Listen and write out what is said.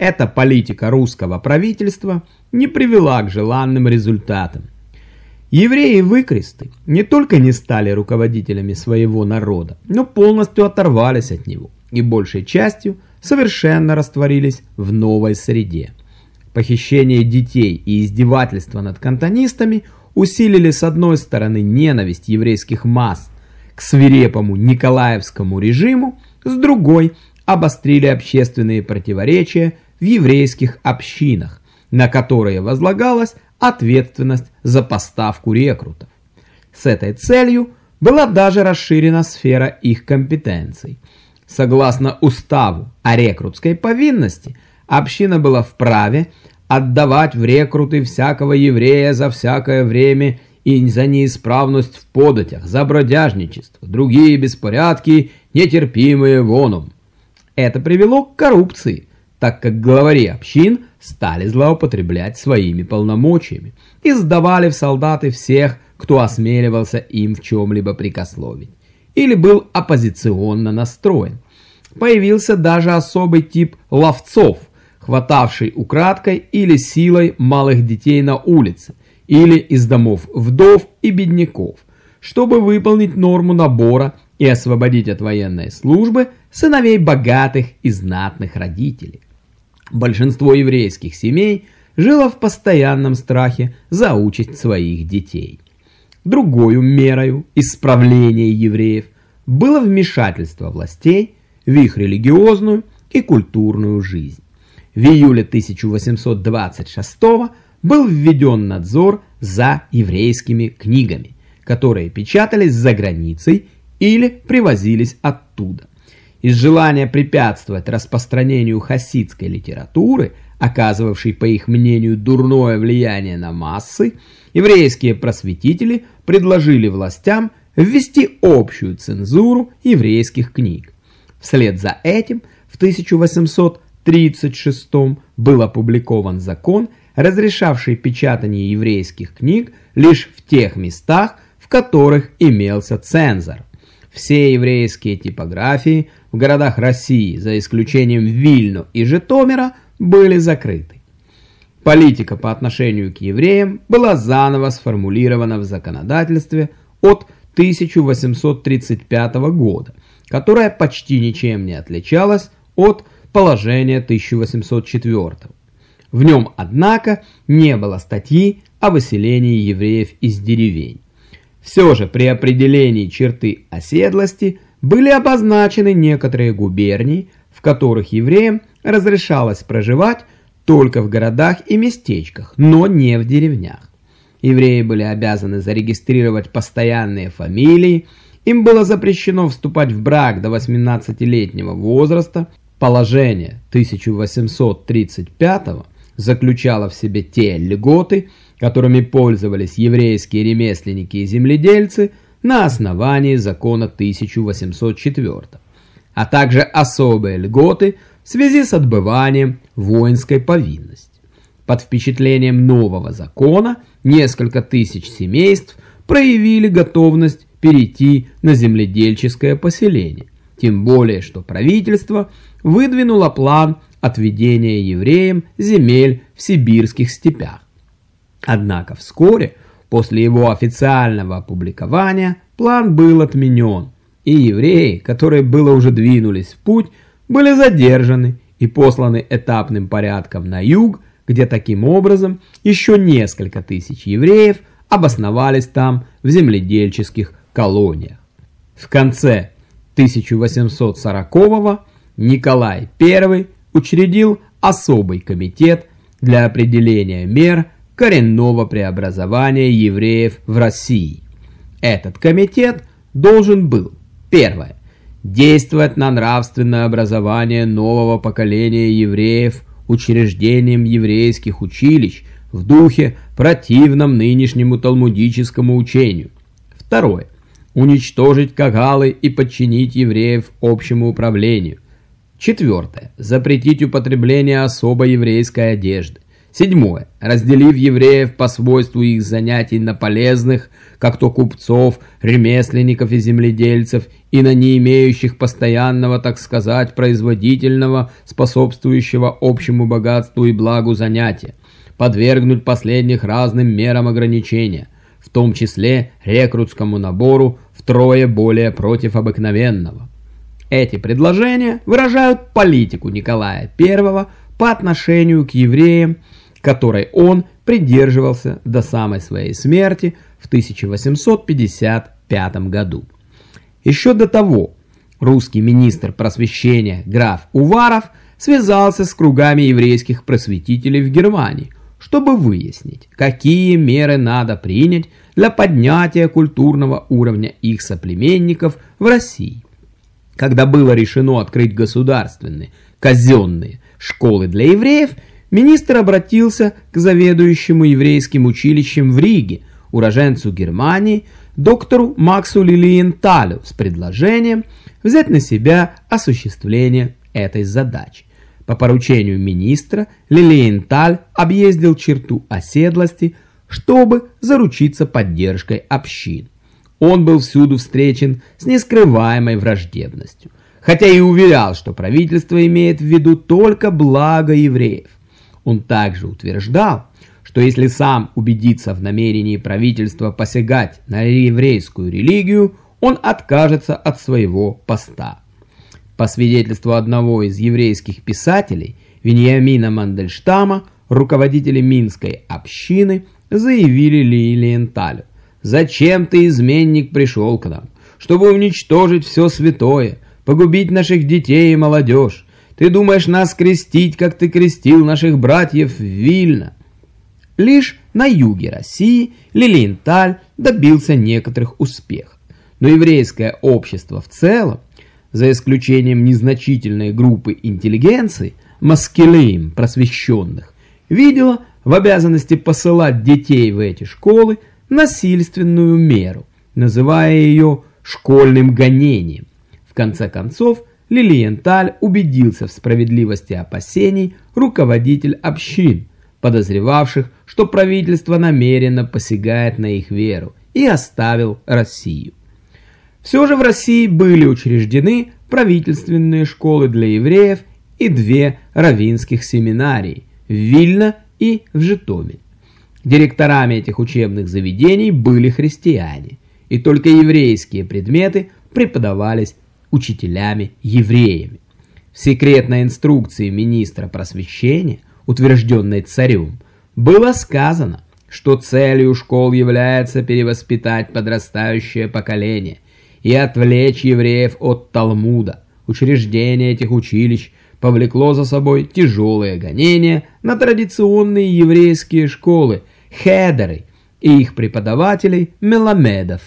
эта политика русского правительства не привела к желанным результатам. Евреи-выкресты не только не стали руководителями своего народа, но полностью оторвались от него и большей частью совершенно растворились в новой среде. Похищение детей и издевательства над кантонистами усилили с одной стороны ненависть еврейских масс к свирепому Николаевскому режиму, с другой обострили общественные противоречия в еврейских общинах, на которые возлагалась ответственность за поставку рекрутов. С этой целью была даже расширена сфера их компетенций. Согласно уставу о рекрутской повинности, община была вправе отдавать в рекруты всякого еврея за всякое время и за неисправность в податях, за бродяжничество, другие беспорядки, нетерпимые воном. Это привело к коррупции, так как главари общин стали злоупотреблять своими полномочиями и сдавали в солдаты всех, кто осмеливался им в чем-либо прикословить или был оппозиционно настроен. Появился даже особый тип ловцов, хватавший украдкой или силой малых детей на улице или из домов вдов и бедняков, чтобы выполнить норму набора и освободить от военной службы сыновей богатых и знатных родителей. Большинство еврейских семей жило в постоянном страхе за участь своих детей. Другой мерою исправления евреев было вмешательство властей в их религиозную и культурную жизнь. В июле 1826 был введен надзор за еврейскими книгами, которые печатались за границей или привозились оттуда. Из желания препятствовать распространению хасидской литературы, оказывавшей, по их мнению, дурное влияние на массы, еврейские просветители предложили властям ввести общую цензуру еврейских книг. Вслед за этим в 1836 был опубликован закон, разрешавший печатание еврейских книг лишь в тех местах, в которых имелся цензор. Все еврейские типографии в городах России, за исключением Вильно и Житомира, были закрыты. Политика по отношению к евреям была заново сформулирована в законодательстве от 1835 года, которая почти ничем не отличалась от положения 1804. В нем, однако, не было статьи о выселении евреев из деревень. Все же при определении черты оседлости были обозначены некоторые губернии, в которых евреям разрешалось проживать только в городах и местечках, но не в деревнях. Евреи были обязаны зарегистрировать постоянные фамилии, им было запрещено вступать в брак до 18-летнего возраста. Положение 1835 заключало в себе те льготы, которыми пользовались еврейские ремесленники и земледельцы на основании закона 1804, а также особые льготы в связи с отбыванием воинской повинности. Под впечатлением нового закона несколько тысяч семейств проявили готовность перейти на земледельческое поселение, тем более что правительство выдвинуло план отведения евреям земель в сибирских степях. Однако вскоре, после его официального опубликования, план был отменен, и евреи, которые было уже двинулись в путь, были задержаны и посланы этапным порядком на юг, где таким образом еще несколько тысяч евреев обосновались там в земледельческих колониях. В конце 1840-го Николай I учредил особый комитет для определения мер коренного преобразования евреев в России. Этот комитет должен был, первое, действовать на нравственное образование нового поколения евреев учреждением еврейских училищ в духе противном нынешнему талмудическому учению. Второе. Уничтожить кагалы и подчинить евреев общему управлению. Четвертое. Запретить употребление особо еврейской одежды. Седьмое. Разделив евреев по свойству их занятий на полезных, как то купцов, ремесленников и земледельцев, и на не имеющих постоянного, так сказать, производительного, способствующего общему богатству и благу занятия, подвергнуть последних разным мерам ограничения, в том числе рекрутскому набору втрое более против обыкновенного. Эти предложения выражают политику Николая I по отношению к евреям, которой он придерживался до самой своей смерти в 1855 году. Еще до того русский министр просвещения граф Уваров связался с кругами еврейских просветителей в Германии, чтобы выяснить, какие меры надо принять для поднятия культурного уровня их соплеменников в России. Когда было решено открыть государственные, казенные школы для евреев, министр обратился к заведующему еврейским училищем в Риге, уроженцу Германии, доктору Максу Лилиенталю с предложением взять на себя осуществление этой задачи. По поручению министра Лилиенталь объездил черту оседлости, чтобы заручиться поддержкой общин. Он был всюду встречен с нескрываемой враждебностью, хотя и уверял, что правительство имеет в виду только благо евреев. Он также утверждал, что если сам убедится в намерении правительства посягать на еврейскую религию, он откажется от своего поста. По свидетельству одного из еврейских писателей, Вениамина Мандельштама, руководители Минской общины заявили Лилиенталю, «Зачем ты, изменник, пришел к нам? Чтобы уничтожить все святое, погубить наших детей и молодежь. Ты думаешь нас крестить, как ты крестил наших братьев в Вильно?» Лишь на юге России Лилиенталь добился некоторых успехов. Но еврейское общество в целом, за исключением незначительной группы интеллигенции, маскилеем просвещенных, видело в обязанности посылать детей в эти школы насильственную меру, называя ее школьным гонением. В конце концов, Лилиенталь убедился в справедливости опасений руководитель общин, подозревавших, что правительство намеренно посягает на их веру, и оставил Россию. Все же в России были учреждены правительственные школы для евреев и две равинских семинарии в Вильно и в Житомире. Директорами этих учебных заведений были христиане, и только еврейские предметы преподавались учителями-евреями. В секретной инструкции министра просвещения утвержденной царем, было сказано, что целью школ является перевоспитать подрастающее поколение и отвлечь евреев от Талмуда. Учреждение этих училищ повлекло за собой тяжелые гонения на традиционные еврейские школы, хедеры и их преподавателей Меламедов.